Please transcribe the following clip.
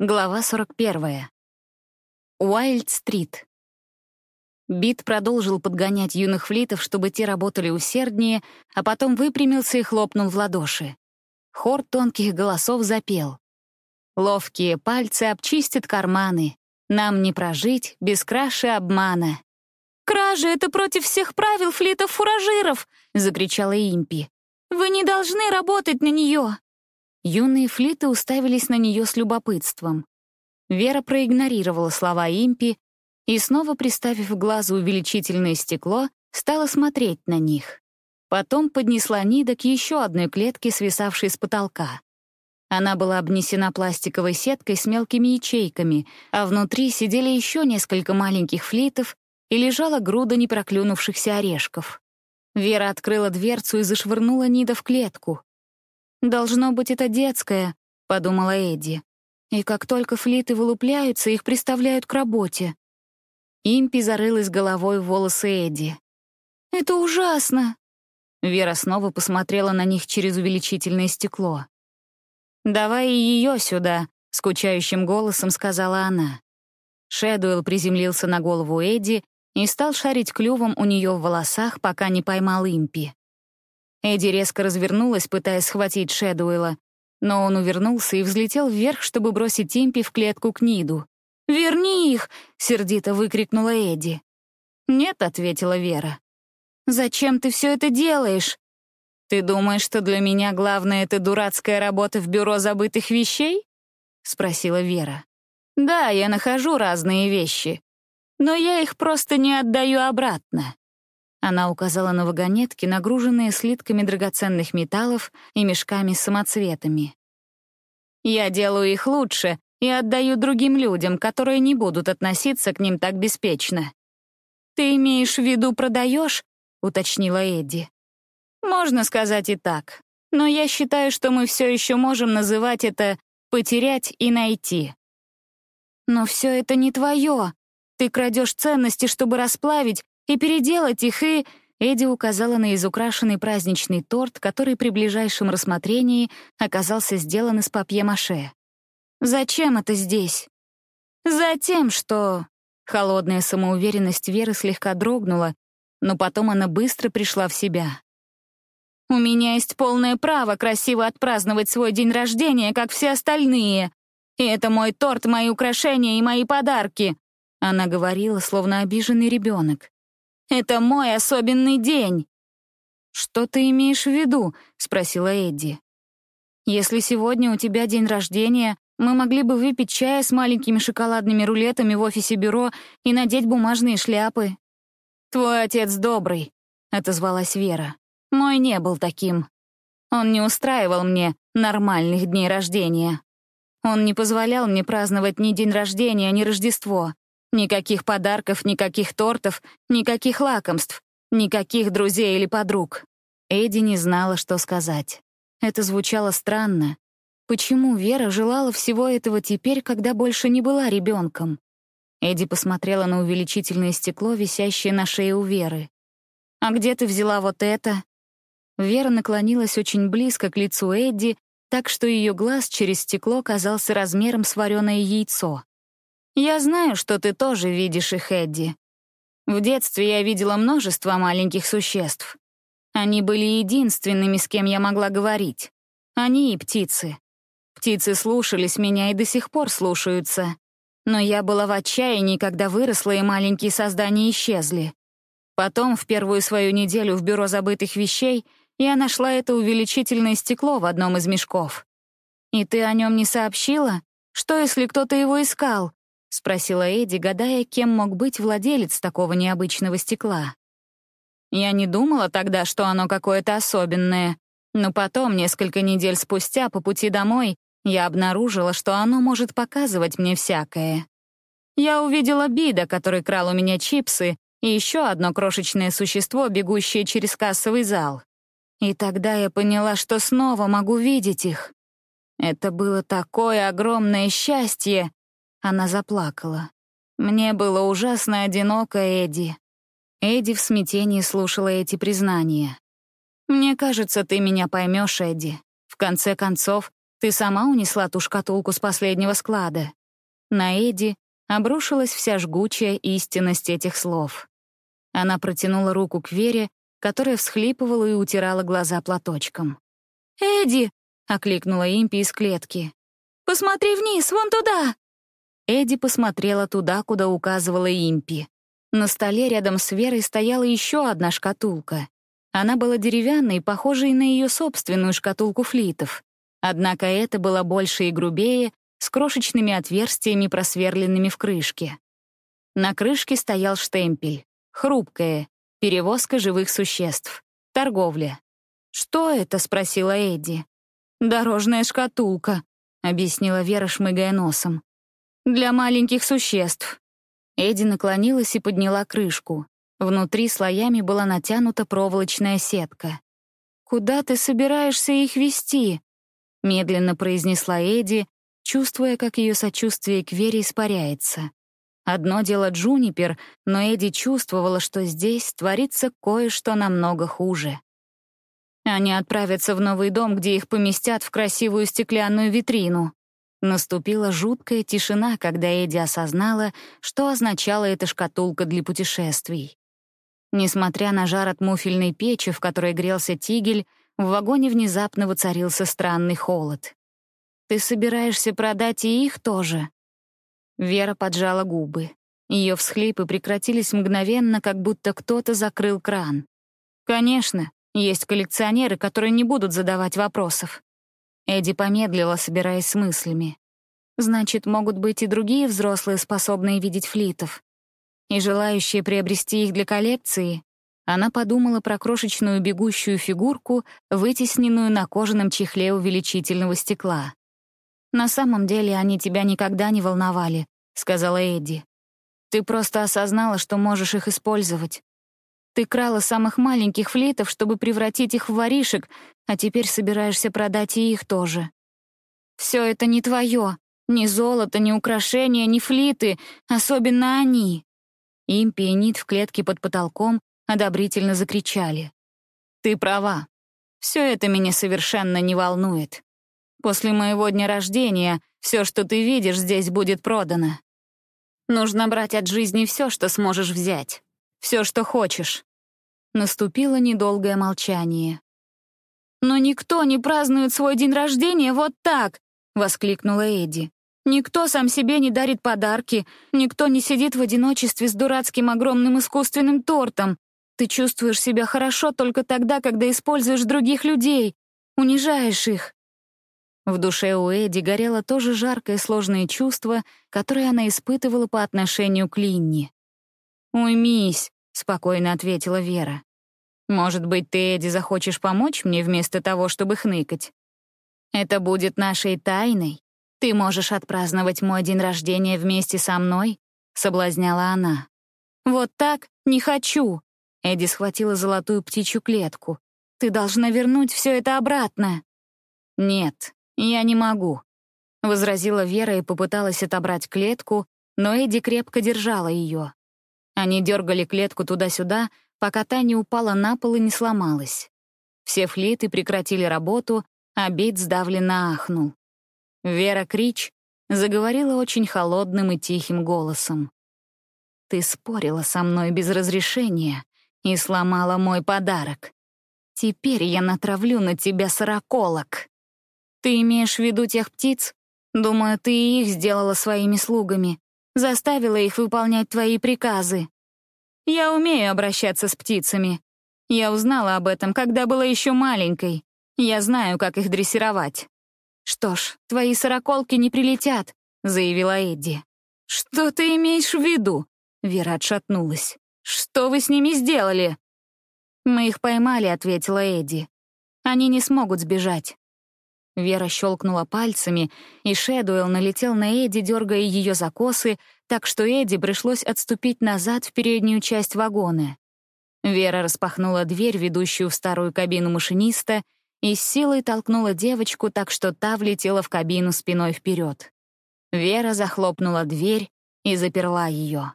Глава 41. Уайльд-стрит. Бит продолжил подгонять юных флитов, чтобы те работали усерднее, а потом выпрямился и хлопнул в ладоши. Хор тонких голосов запел. «Ловкие пальцы обчистят карманы. Нам не прожить без краши обмана». «Кража — это против всех правил флитов-фуражиров!» — закричала Импи. «Вы не должны работать на нее!» Юные флиты уставились на нее с любопытством. Вера проигнорировала слова импи и, снова приставив глазу увеличительное стекло, стала смотреть на них. Потом поднесла Нида к еще одной клетке, свисавшей с потолка. Она была обнесена пластиковой сеткой с мелкими ячейками, а внутри сидели еще несколько маленьких флитов и лежала груда непроклюнувшихся орешков. Вера открыла дверцу и зашвырнула Нида в клетку. «Должно быть, это детское», — подумала Эдди. «И как только флиты вылупляются, их приставляют к работе». Импи зарылась головой в волосы Эдди. «Это ужасно!» Вера снова посмотрела на них через увеличительное стекло. «Давай ее сюда», — скучающим голосом сказала она. Шэдуэлл приземлился на голову Эдди и стал шарить клювом у нее в волосах, пока не поймал Импи. Эдди резко развернулась, пытаясь схватить Шэдуэла, но он увернулся и взлетел вверх, чтобы бросить Тимпи в клетку к Ниду. «Верни их!» — сердито выкрикнула Эдди. «Нет», — ответила Вера. «Зачем ты все это делаешь?» «Ты думаешь, что для меня главное — это дурацкая работа в бюро забытых вещей?» — спросила Вера. «Да, я нахожу разные вещи, но я их просто не отдаю обратно. Она указала на вагонетки, нагруженные слитками драгоценных металлов и мешками с самоцветами. «Я делаю их лучше и отдаю другим людям, которые не будут относиться к ним так беспечно». «Ты имеешь в виду продаешь?» — уточнила Эдди. «Можно сказать и так. Но я считаю, что мы все еще можем называть это «потерять и найти». «Но все это не твое. Ты крадешь ценности, чтобы расплавить и переделать их, и...» Эдди указала на изукрашенный праздничный торт, который при ближайшем рассмотрении оказался сделан из папье-маше. «Зачем это здесь?» «Затем, что...» Холодная самоуверенность Веры слегка дрогнула, но потом она быстро пришла в себя. «У меня есть полное право красиво отпраздновать свой день рождения, как все остальные. И это мой торт, мои украшения и мои подарки», — она говорила, словно обиженный ребенок. Это мой особенный день!» «Что ты имеешь в виду?» — спросила Эдди. «Если сегодня у тебя день рождения, мы могли бы выпить чая с маленькими шоколадными рулетами в офисе бюро и надеть бумажные шляпы». «Твой отец добрый», — отозвалась Вера. «Мой не был таким. Он не устраивал мне нормальных дней рождения. Он не позволял мне праздновать ни день рождения, ни Рождество. Никаких подарков, никаких тортов, никаких лакомств, никаких друзей или подруг. Эдди не знала, что сказать. Это звучало странно. Почему Вера желала всего этого теперь, когда больше не была ребенком? Эдди посмотрела на увеличительное стекло, висящее на шее у Веры. «А где ты взяла вот это?» Вера наклонилась очень близко к лицу Эдди, так что ее глаз через стекло казался размером с вареное яйцо. Я знаю, что ты тоже видишь их, Эдди. В детстве я видела множество маленьких существ. Они были единственными, с кем я могла говорить. Они и птицы. Птицы слушались меня и до сих пор слушаются. Но я была в отчаянии, когда выросла, и маленькие создания исчезли. Потом, в первую свою неделю в бюро забытых вещей, я нашла это увеличительное стекло в одном из мешков. И ты о нем не сообщила? Что, если кто-то его искал? — спросила Эдди, гадая, кем мог быть владелец такого необычного стекла. Я не думала тогда, что оно какое-то особенное, но потом, несколько недель спустя, по пути домой, я обнаружила, что оно может показывать мне всякое. Я увидела Бида, который крал у меня чипсы, и еще одно крошечное существо, бегущее через кассовый зал. И тогда я поняла, что снова могу видеть их. Это было такое огромное счастье, она заплакала. Мне было ужасно одиноко, Эдди. Эдди в смятении слушала эти признания. «Мне кажется, ты меня поймешь, Эдди. В конце концов, Ты сама унесла ту шкатулку с последнего склада. На Эдди обрушилась вся жгучая истинность этих слов. Она протянула руку к Вере, которая всхлипывала и утирала глаза платочком. «Эдди!» — окликнула Импи из клетки. «Посмотри вниз, вон туда!» Эдди посмотрела туда, куда указывала Импи. На столе рядом с Верой стояла еще одна шкатулка. Она была деревянной, похожей на ее собственную шкатулку флитов. Однако это было больше и грубее, с крошечными отверстиями, просверленными в крышке. На крышке стоял штемпель. Хрупкое. Перевозка живых существ. Торговля. «Что это?» — спросила Эдди. «Дорожная шкатулка», — объяснила Вера, шмыгая носом. «Для маленьких существ». Эдди наклонилась и подняла крышку. Внутри слоями была натянута проволочная сетка. «Куда ты собираешься их вести?» медленно произнесла Эдди, чувствуя, как ее сочувствие к Вере испаряется. Одно дело Джунипер, но Эдди чувствовала, что здесь творится кое-что намного хуже. Они отправятся в новый дом, где их поместят в красивую стеклянную витрину. Наступила жуткая тишина, когда Эдди осознала, что означала эта шкатулка для путешествий. Несмотря на жар от муфельной печи, в которой грелся тигель, в вагоне внезапно воцарился странный холод. «Ты собираешься продать и их тоже?» Вера поджала губы. Ее всхлипы прекратились мгновенно, как будто кто-то закрыл кран. «Конечно, есть коллекционеры, которые не будут задавать вопросов». Эдди помедлила, собираясь с мыслями. «Значит, могут быть и другие взрослые, способные видеть флитов, и желающие приобрести их для коллекции?» Она подумала про крошечную бегущую фигурку, вытесненную на кожаном чехле увеличительного стекла. «На самом деле они тебя никогда не волновали», — сказала Эдди. «Ты просто осознала, что можешь их использовать. Ты крала самых маленьких флитов, чтобы превратить их в воришек, а теперь собираешься продать и их тоже. Все это не твое. Ни золото, ни украшения, ни флиты, особенно они». Импи и Нит в клетке под потолком одобрительно закричали. «Ты права. Все это меня совершенно не волнует. После моего дня рождения все, что ты видишь, здесь будет продано. Нужно брать от жизни все, что сможешь взять. Все, что хочешь». Наступило недолгое молчание. «Но никто не празднует свой день рождения вот так!» — воскликнула Эдди. «Никто сам себе не дарит подарки, никто не сидит в одиночестве с дурацким огромным искусственным тортом. Ты чувствуешь себя хорошо только тогда, когда используешь других людей, унижаешь их. В душе у Эдди горело то же жаркое сложное чувство, которое она испытывала по отношению к Линни. «Уймись», — спокойно ответила Вера. «Может быть, ты, Эдди, захочешь помочь мне вместо того, чтобы хныкать? Это будет нашей тайной. Ты можешь отпраздновать мой день рождения вместе со мной», — соблазняла она. «Вот так? Не хочу. Эдди схватила золотую птичью клетку. «Ты должна вернуть все это обратно». «Нет, я не могу», — возразила Вера и попыталась отобрать клетку, но Эдди крепко держала ее. Они дергали клетку туда-сюда, пока та не упала на пол и не сломалась. Все флиты прекратили работу, а Бит сдавленно ахнул. Вера Крич заговорила очень холодным и тихим голосом. «Ты спорила со мной без разрешения, и сломала мой подарок. Теперь я натравлю на тебя сороколок. Ты имеешь в виду тех птиц? Думаю, ты и их сделала своими слугами, заставила их выполнять твои приказы. Я умею обращаться с птицами. Я узнала об этом, когда была еще маленькой. Я знаю, как их дрессировать. Что ж, твои сороколки не прилетят, заявила Эдди. Что ты имеешь в виду? Вера отшатнулась. «Что вы с ними сделали?» «Мы их поймали», — ответила Эдди. «Они не смогут сбежать». Вера щелкнула пальцами, и Шэдуэлл налетел на Эдди, дергая ее за косы, так что Эдди пришлось отступить назад в переднюю часть вагона. Вера распахнула дверь, ведущую в старую кабину машиниста, и с силой толкнула девочку так, что та влетела в кабину спиной вперед. Вера захлопнула дверь и заперла ее.